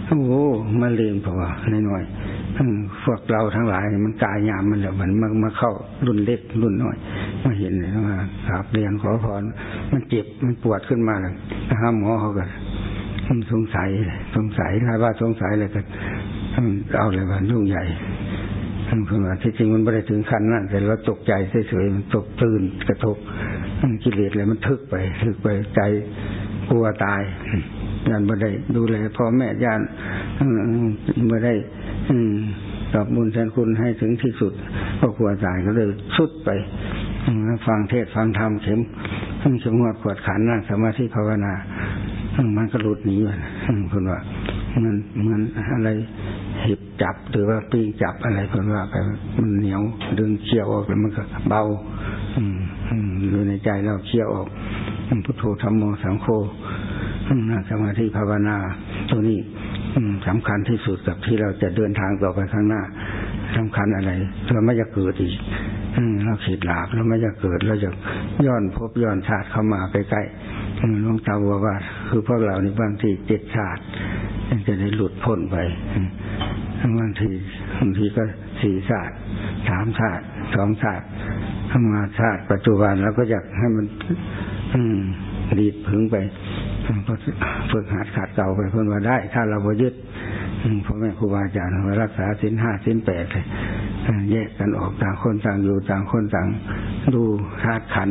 โอ้โหมาเรียนพอน้อยพวกเราทั้งหลายมันกายยามมันแล้วมันมามาเข้ารุ่นเล็กรุ่นน้อยมาเห็นเลยว่าครับเรียนขอพรมันเจ็บมันปวดขึ้นมาเลยห้ามหมอเขาก็ สงสัย สงสัยถ้าว่าสงสัยเลยก็เอาเลยว่ายุ่งใหญ่เพื่อนว่าที่จริงมันไม่ได้ถึงขั้นนั้นแต่เราตกใจเฉยๆมันตกตื่นกระทบกิเลสเลยมันทึกไป ทึกไปใจกลัวตายยันไม่ได้ดูแลพ่อแม่ญาติไม่ได้ตอบบุญแทนคุณให้ถึงที่สุดก็กลัวตายก็เลยสุดไปฟังเทศฟังธรรมเข็มเข็มงวดขวดขันนั่งสมาธิภาวนา มันก็หลุดหนีมันคุณว่ามันเหมือนอะไรหิบจับหรือว่าปีจับอะไรคนว่าไปมันเหนียวดึงเคี่ยวออกแล้วมันก็เบา อืมอยู่ในใจเราเคี่ยวออกพุทโธธรรมโมสังโฆนั่งสมาธิภาวนาตัวนี้สำคัญที่สุดกับที่เราจะเดินทางต่อไปข้างหน้าสำคัญอะไรเราไม่จะเกิดอีกเราขีดหลาบเราไม่จะเกิดเราจะย้อนพบย้อนชาติเข้ามาใกล้ๆ หลวงตาบอกว่าคือพวกเรานี่บางทีเจ็ดชาติจะได้หลุดพ้นไปบางทีบางทีก็สี่ชาติสามชาติสองชาติทำมาชาติปัจจุบันเราก็อยากให้มัน อืมดีดพึงไปก็ฝึกหัดขาดเก่าไปเพื่อนว่าได้ ถ้าเราไปยึดพ่อแม่ครูบาอาจารย์มารักษาสินห้าสินแปดแยกกันออกต่างคนต่างอยู่ต่างคนต่างดูธาตุขัน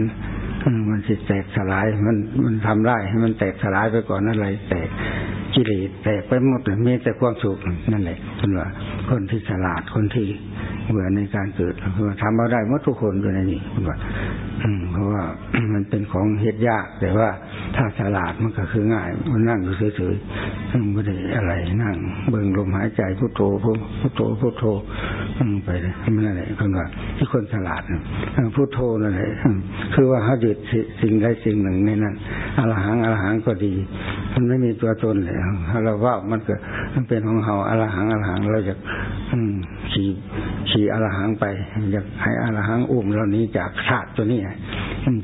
มันสิแตกสลาย มันมันทำได้ให้มันแตกสลายไปก่อนอะไร แตกกิเลสแตกไปหมดเลยมีแต่ความสุขนั่นแหละคุณว่าคนที่ฉลาดคนที่เบื่อในการเกิดคือทำเอาได้มดทุกคนอยู่ในนี้คุณว่าเพราะว่ามันเป็นของเหตุยาก แต่ว่าถ้าฉลาดมันก็คือง่าย มันนั่งอยู่เฉยๆไม่ได้อะไรนั่ง เบิ่งลมหายใจพุทโธพุทโธพุทโธ ไปเลยมันอะไรคนว่าที่คนฉลาดพุทโธนั่นแหละคือว่าเขาหยุดสิ่งใดสิ่งหนึ่งในนั้นอรหังอรหังก็ดี มันไม่มีตัวตนเลยถ้าเราว่ามันก็มันเป็นของเราอรหังอรหังเราจะขี่ขี่อรหังไปอยากให้อรหังอุ้มเรานี้จากชาติตัวนี้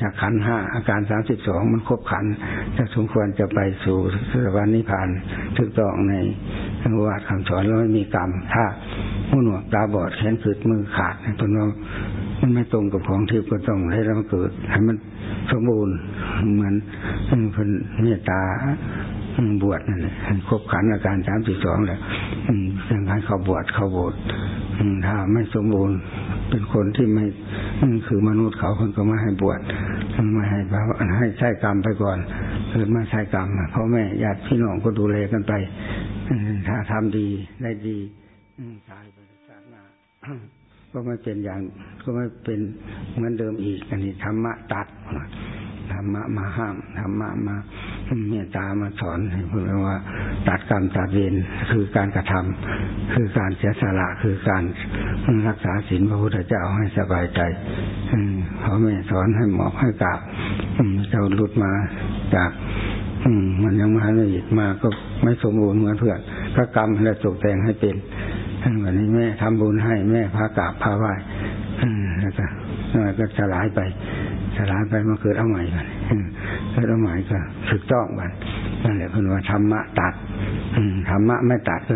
จากขันห้าอาการสามสิบสองมันครบขันจะสมควรจะไปสู่สวรรค์นิพพานถูกต้องในธรรมวาดคำสอนแล้วไม่มีกรรมถ้า หูหนวกตาบอดแขนขืดมือขาดตัวน้องมันไม่ตรงกับของที่ก็ต้องให้เราเกิดให้มันสมบูรณ์เหมือนเป็นเมตตาบวชนั่นแหละครบขันอาการสามสิบสองแหละยังให้เขาบวชเขาบวชถ้าไม่สมบูรณ์เป็นคนที่ไม่คือมนุษย์เขาคนก็ไม่ให้บวชไม่ให้ให้ใช้กรรมไปก่อนเกิดมาใช้กรรมพ่อแม่ญาติพี่น้องก็ดูแลกันไปถ้าทำดีได้ดี ก็ไม่เป็นอย่าง ก็ไม่เป็นเหมือนเดิมอีก อันนี้ธรรมะตัดธรรมะมาห้ามธรรมะมาเมตตามาสอนให้พูดว่าตัดกรรมตัดเวรคือการกระทำคือการเสียสละคือการรักษาศีลพระพุทธเจ้าให้สบายใจเขาไม่สอนให้หมอบให้กราบเจ้าหลุดมาจากมันยังมาไม่มาก็ไม่สมบูรณ์เหมือนเพื่อนพระกรรมและตกแต่งให้เป็น วันนี้แม่ทำบุญให้แม่พากราบพาไหว้แล้วก็ก็สลายไปสลายไปมาเกิดเอาใหม่กันเกิดเอาใหม่ก็ถูกต้องบันนั่นแหละคุณว่าธรรมะตัดธรรมะไม่ตัดก็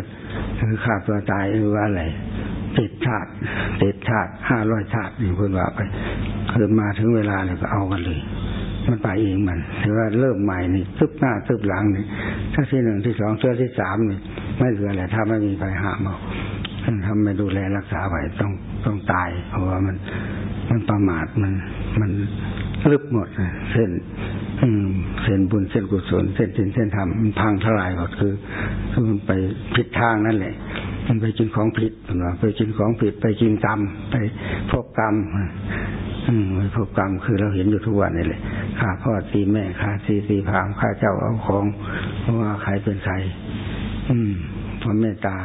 คือฆ่าตัวตายหรือว่าอะไรติดชาติติดชาติห้าร้อยชาติอยู่คุณว่าไปเกิดมาถึงเวลาเนี่ยก็เอากันเลยมันไปเองมันถือว่าเริ่มใหม่นี่ตึบหน้าตึบหลังนี่ถ้าที่หนึ่งที่สองเชื่อที่สามนี่ไม่เหลืออะไรถ้าไม่มีใครห้ามเอา ทำไม่ดูแลรักษาไว้ต้องต้องตาย เพราะว่ามันมันประมาทมัน มันลึกหมดเส้นเส้นบุญเส้นกุศลเส้นสินเส้นธรรมมันพังทลายหมดคือคือมันไปผิดทางนั่นแหละ มันไปกินของผิดนว่าไปกินของผิดไปกินกรรม ไปพบกรรมอืมพบกรรมคือเราเห็นอยู่ทุกวันนี่แหละฆ่าพ่อตีแม่ฆ่าตีตีพามฆ่าเจ้าเอาของเพราะว่าใครเป็นใคร อืมพระเมตตา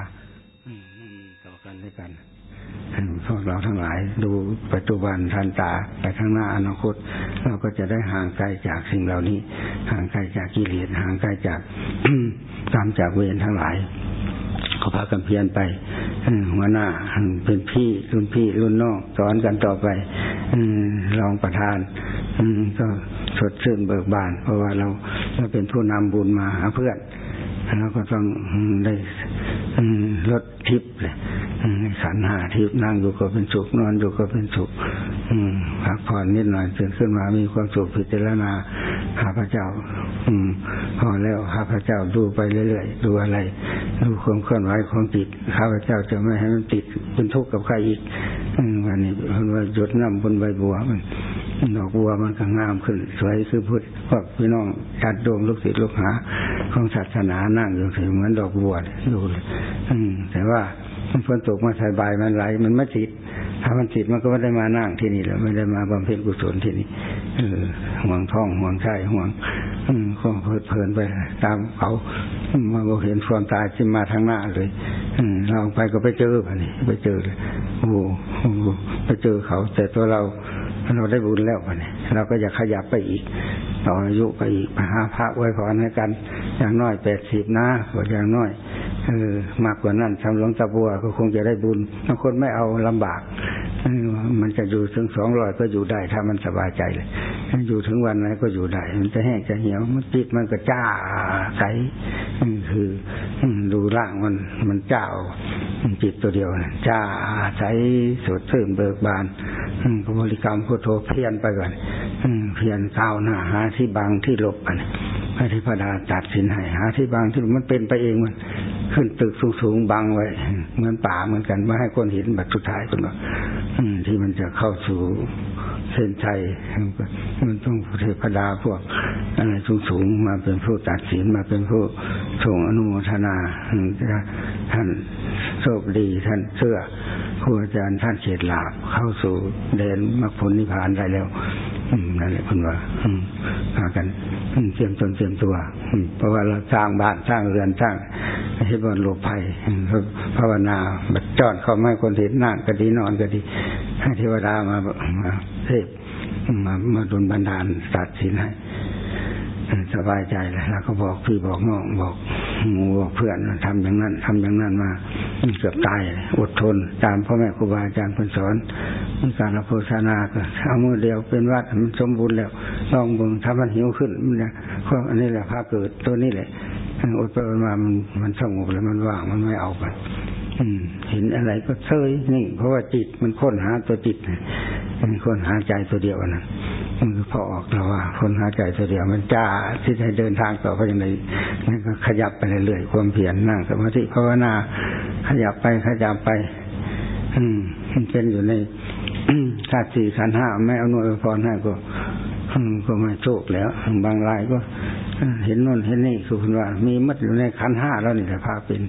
ต่อกันด้วยกัน พวกเราทั้งหลายดูปัจจุบันทันตาไปข้างหน้าอนาคต เราก็จะได้ห่างไกลจากสิ่งเหล่านี้ ห่างไกลจากกิเลสห่างไกลจากกรรมจากเวรทั้งหลายขาพากันเพียนไปหัวหน้าเป็นพี่รุ่นพี่รุ่นน้องสอนกันต่อไปรองประธานก็สดชื่นเบิกบาน เพราะว่าเราเราเป็นผู้นำบุญมาหาเพื่อนเราก็ต้องได้ลดทิพย์เลย ขันหาทิพนั่งอยู่ก็เป็นสุขนอนอยู่ก็เป็นสุขพักผ่อนนิดหน่อยตื่นขึ้นมามีความสุขพิจารณาข้าพเจ้า อืมพอแล้วข้าพเจ้าดูไปเรื่อยๆดูอะไรดูความเคลื่อนไหวของจิตข้าพเจ้าจะไม่ให้มันติดเป็นทุกข์กับใครอีกวันนี้เนว่าหยดน้ำบนใบบัวมันดอกบัวมันก็งามขึ้น สวยคือพุทธพวกพี่น้องจัดดวงลูกศิษย์ลูกหา ของศาสนานั่งอยู่ถึงเหมือนดอกบัวดูเลยอืมแต่ว่า ฝนตกมาสบายมันไหล มันไม่ติด ถ้ามันติดมันก็ไม่ได้มานั่งที่นี่แล้วไม่ได้มาบำเพ็ญกุศลที่นี่เออห่วงท้องห่วงไส้ห่วงอืก็เพลิดเพลินไป ตามเขามาก็เห็นความตายที่มาทางหน้าเลยอืเราไปก็ไปเจอไปนี่ไปเจอเลยโอ้โหไปเจอเขา แต่ตัวเรา เราได้บุญแล้วไปนี่เราก็อยากขยับไปอีก ต่ออายุไปอีกหาพระไว้พรให้กัน อย่างน้อยแปดสิบนะอย่างน้อยเออมากกว่านั้นทำหลวงตาบัวก็คงจะได้บุญบางคนไม่เอาลำบากมันจะอยู่ถึงสองร้อยก็อยู่ได้ถ้ามันสบายใจเลยอยู่ถึงวันไหนก็อยู่ได้ มันจะแห้งจะเหี่ยวมันจิตมันก็จ้าใสคือดูร่างมันมันเจ้าจิตตัวเดียวจ้าใสสดชื่นเบิกบาน บริกรรมพุทโธเพียนไปก่อนเพียนก้าวหน้าหาที่บางที่หลบกันพระธิพดาตัดสินให้หาที่บางที่มันเป็นไปเองมัน ขึ้นตึกสูงๆบังไว้ เหมือนป่าเหมือนกันไม่ให้คนเห็นแบบสุดท้ายคนว่าที่มันจะเข้าสู่เส้นชัยมันต้องเทพดาพวกอะไรสูงๆมาเป็นผู้ตัดสินมาเป็นผู้ส่งอนุโมทนาท่านโชคดีท่านเชื่อ ครูอาจารย์ท่านเฉดหลาบเข้าสู่เดนมรรคผลนิพพานได้แล้วนั่นแหละคุณว่าพากันเตรียมตนเตรียมตัวเพราะว่าเราสร้างบ้านสร้างเรือนสร้างให้บนโลภัยภาวนาบัดจอดเขาไม่คนเห็นนั่งก็ดีนอนก็ดีให้เทวดามามาเทพมามาดุลบันดาลตัดสินให้ สบายใจเลยแล้วก็บอกพี่บอกน้องบอกงูบอกเพื่อนทำอย่างนั้นทำอย่างนั้นมาเกือบตายอดทน ตามพ่อแม่ครูบาอาจารย์เพิ่นสอนมีการรับโภชนาก็เอามือเดียวเป็นวัดมันสมบูรณ์แล้วลองเบิ่งถ้ามันหิวขึ้นมันเนี่ยก็อันนี้แหละพาเกิดตัวนี้แหละอดไปอดมามันมันสงบแล้วมันว่างมันไม่เอาไปเห็นอะไรก็เฉยนี่ เพราะว่าจิตมันค้นหาตัวจิตมันค้นหาใจตัวเดียวนะมัน พอออกแล้วว่าคนหาใจเดียมันจ้าที่จะเดินทางต่อไปย่างไรนี่ก็ขยับไปเรื่อยๆความเพียรนั่งสมาธิภาวนา ขยับไปขยับไป อืมมันเป็นอยู่ในธาตุสี่ขันห้าไม่เอาหน่วยพรให้ก็ก็ไม่โชคแล้ว บางรายก็เห็นน่นเห็นนี่คือคุณว่า มีมัดอยู่ในขันห้าแล้วนี่แต่พาเป็น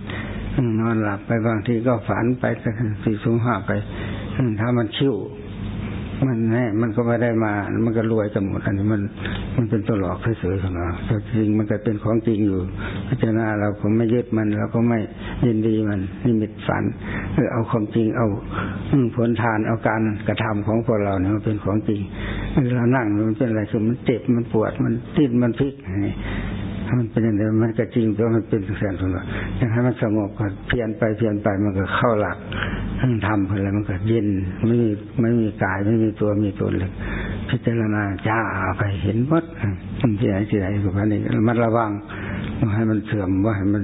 นอนหลับไปบางทีก็ฝันไปสี่สูงห้าไปถ้ามันชิว มันแน่มันก็ไม่ได้มา มันก็รวยกันหมดอันนี้มัน มันเป็นตัวหลอกเฉยๆของเราแต่จริงมันก็เป็นของจริงอยู่ พิจารณาเราก็ไม่ยึดมันเราก็ไม่ยินดีมันนิมิตฝันเออเอาความจริงเอาผลทานเอาการกระทำของพวกเราเนี่ยมันเป็นของจริงเรานั่งมันเป็นอะไรคือมันเจ็บมันปวดมันติ้นมันพลิก ถ้ามันเป็นอย่างนี้มันก็จริงแต่มันเป็นแสนสมบัติยังให้มันสงบก็เพียนไปเพียนไปมันก็เข้าหลักทำอะไรมันก็เย็นไม่มีไม่มีกายไม่มีตัวมีตนเลยพิจารณาจ้าไปเห็นวัดที่ไหนที่ไหนก็พันนี้มันระวังว่าให้มันเสื่อมว่าให้มัน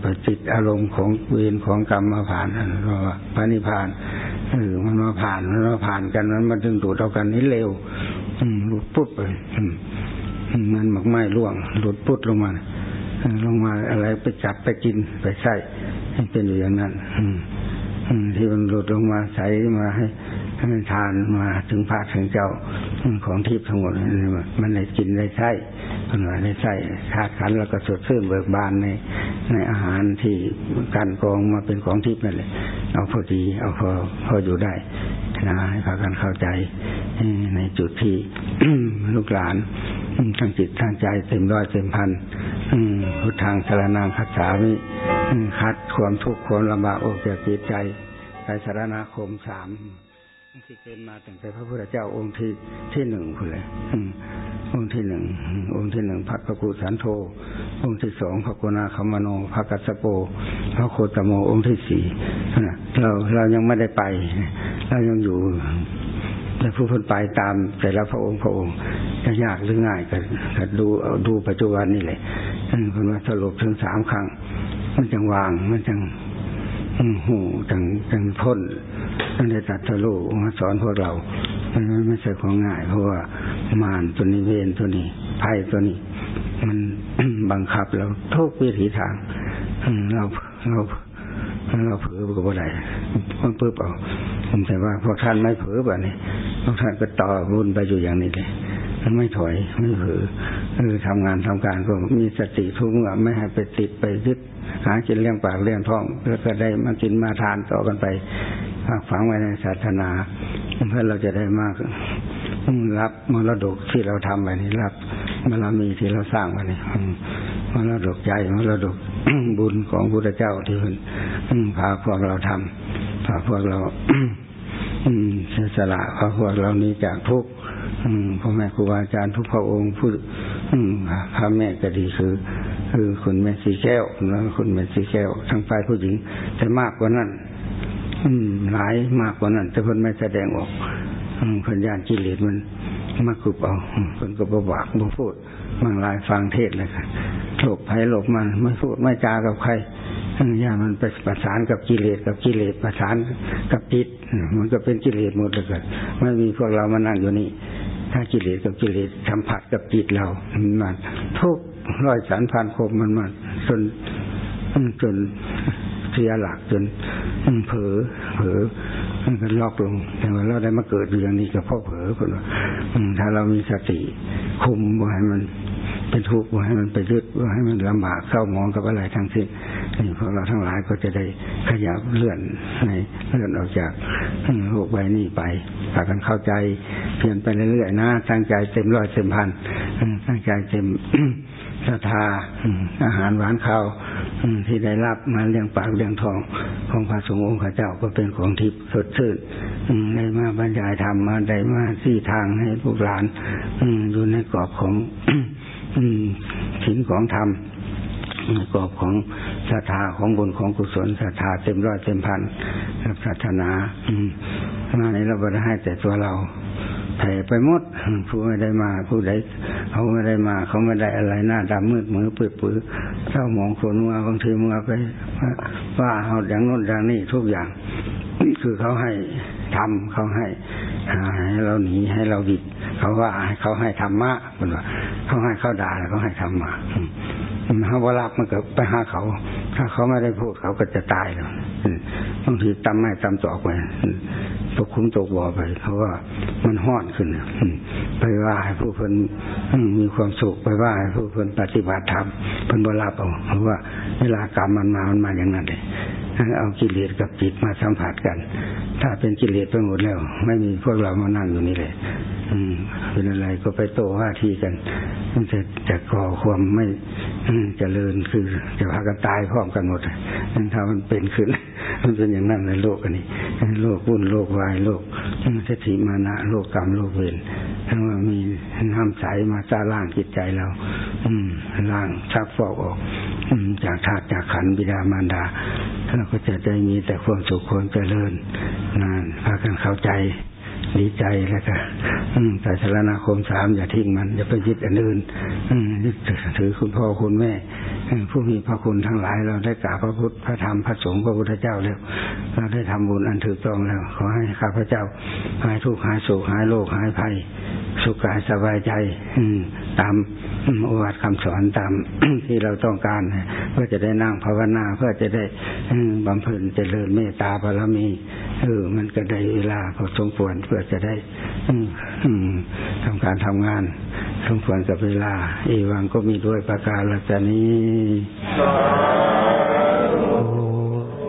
ไปจิตอารมณ์ของเวรของกรรมมาผ่านนั่นว่าพระนิพพานเออมันมาผ่านมันมาผ่านกันมันมาดึงดูดเอากันนี้เร็วหลุดปุ๊บไป มันหมักไม้ร่วง หลุดปุ๊ดลงมาลงมาอะไรไปจับไปกินไปใส่เป็นอยู่อย่างนั้นที่มันหลุดลงมาใส่มาให้ให้มันทานมาถึงพระถึงเจ้าของทิพย์ทั้งหมดมันได้กินได้ใช้มันได้ใช้ธาตุขันแล้วก็สดชื่นเบิกบานในในอาหารที่การกองมาเป็นของทิพย์นั่นแหละเอาพอดี เอาพอพออยู่ได้นะให้พากันเข้าใจในจุดที่ลูกหลาน ทั้งจิตทั้งใจเต็มร้อยเต็มพันพุทธังสารนางคัจฉามิคัดความทุกข์ความลำบากอกจากจิตใจไปสารนาคมสามที่เกิดมาตั้งแต่พระพุทธเจ้าองค์ที่ที่หนึ่งคุณเลยองค์ที่หนึ่งองค์ที่หนึ่งพระกกุสันโธองค์ที่สองพระกุณาคมโนพระกัสโป พระโคตโมองค์ที่สี่เราเรายังไม่ได้ไป เรายังอยู่ แต่ผู้คนไปตามแต่ละพระองค์พระองค์จะยากหรือง่ายก็ดูดูปัจจุบันนี่แหละคนว่าสรุปถึงสามครั้ง มันจังวางมันจังหูจังจังพ้นตั้งแต่ตัดสรุมาสอนพวกเรามันไม่ใช่ของง่าย เพราะว่ามารตัวนี้เวรตัวนี้ภัยตัวนี้ มันบังคับเราทุกวิถีทางเราเราเราเผลอกับอะไรมันปื้บเอา แต่ว่าพวกท่านไม่เผลอแบบนี้พวกท่านก็ต่อวุ่นไปอยู่อย่างนี้เลยไม่ถอยไม่เผลอเออทำงานทำการก็มีสติทุกเมื่อไม่ให้ไปติดไปยึดหากินเลี้ยงปากเลี้ยงท้องเพื่อก็ได้มากินมาทานต่อกันไปฝังไว้ในศาสนาเพื่อเราจะได้มากรับมรดกที่เราทำไปนี้รับมรมีที่เราสร้างไปนี้มรดกใจมรดกบุญของพระเจ้าที่พาพวกเราทำ พาพวกเราเสียสละพาพวกเรานี้จากทุกพ่อแม่ครูบาอาจารย์ทุกพระองค์ผู้พระแม่ก็ดีคือ คือคุณแม่สีแก้วแล้วคุณแม่สีแก้วทั้งฝ่ายผู้หญิงแต่มากกว่านั้น อืมหลายมากกว่านั้น แต่เพิ่นไม่แสดงออกเพิ่นญาณกิเลสมันมาคุบเอาเพิ่นก็บวากบ่พูดมั่งลายฟังเทศเลยค่ะหลบภัยหลบมันไม่พูดไม่จากับใคร อย่ามันไปประสานกับกิเลสกับกิเลสประสานกับจิตมันก็เป็นกิเลสหมดเลยกันไม่มีพวกเรามานั่งอยู่นี่ถ้ากิเลสกับกิเลสสัมผัสกับจิตเรามันทุกร้อยสารพันคมมันมันจนจนเสียหลักจนเผลอเผลอมันก็ลอกลง แต่ว่าเราได้มาเกิดอยู่อย่างนี้ก็เพราะเผลอคนว่าถ้าเรามีสติคุมว่าให้มันเป็นทุกข์ว่าให้มันไปยึดว่าให้มันลำบากเข้ามองกับอะไรทั้งสิ้น พวกเราทั้งหลายก็จะได้ขยับเลื่อนในเลื่อนออกจากโลกใบนี้ไปพากันเข้าใจเปลี่ยนไปเรื่อยๆนะตั้งใจเต็มร้อยเต็มพันตั้งใจเต็มศรัทธาอาหารหวานข้าวที่ได้รับมาเลี้ยงปากเลี้ยงทอง ของพระสงฆ์องค์เจ้าก็เป็นของทิพย์สดชื่นได้มาบรรยายธรรมมาได้มาสี่ทางให้พวกหลานอยู่ในกรอบของสิ่งของธรรมกรอบของ ศรัทธาของบุญของกุศลศรัทธาเต็มร้อยเต็มพันกับศาสนามาในเราไม่ได้ให้แต่ตัวเราแผ่ไปหมดผู้ไม่ได้มาผู้ใดเขาไม่ได้มา เขาไม่ได้อะไรหน้าดำมืดมือปื้อปื้อเศร้าหมองคนมัวบางทีมัวไปว่าเขาอย่างโน้นอย่างนี้ทุกอย่างคือเขาให้ทำเขาให้ให้เราหนีให้เราดิดเขาว่าเขาให้ธรรมะคนว่าเขาให้เขาด่าเขาให้ธรรมะ เขาว่ารับมันก็ไปหาเขา ถ้าเขาไม่ได้พูดเขาก็จะตายแล้วบางทีตำไม่ตำตอกไปตกคุ้มตกบ่อไปเขาว่ามันห้อนขึ้นไปว่าให้ผู้คนมีความสุขไปว่าให้ผู้คนปฏิบัติธรรมเพิ่นบรับเอาเพราะว่าเวลากรรมมันมามันมาอย่างนั้นเลย เอากิเลสกับจิตมาสัมผัสกัน ถ้าเป็นกิเลสไปหมดแล้ว ไม่มีพวกเรามานั่งอยู่นี่เลยอืม เป็นอะไรก็ไปโตว่าทีกันมันจะจะก่อความไม่เจริญคือจะพากันตายพร้อมกันหมดนั่นถ้ามันเป็นขึ้น มันเป็นอย่างนั้นในโลกอันนี้โลกวุ่นโลกวายโลกเศรษฐิมานะโลกกรรมโลกเวรทั้งว่ามีน้ำใสมาสร้างร่างจิตใจเรา อืมร่างชักฟอกออกอืมจากธาตุจากขันบิดามารดาเราก็จะได้มีแต่ความสุขความเจริญนานพากันเข้าใจดีใจแล้วก็แต่สารนาคมสามอย่าทิ้งมัน อย่าไปยึดอันอื่นยึดถือคุณพ่อคุณแม่ผู้มีพระคุณทั้งหลาย เราได้กราบพระพุทธพระธรรมพระสงฆ์พระพุทธเจ้าแล้วเราได้ทำบุญอันถูกต้องแล้ว ขอให้ข้าพเจ้า หายทุกข์หายโศกหายโรคหายภัย สุขกายสบายใจ อืตาม อวัตคำสอนตามที่เราต้องการเพื่อจะได้นั่งภาวนาเพื่อจะได้บำเพ็ญเจริญเมตตาบารมีเออมันก็ได้เวลาพอสมควรเพื่อจะได้ทำการทำงานสมควรกับเวลาอีวังก็มีด้วยประการละนี้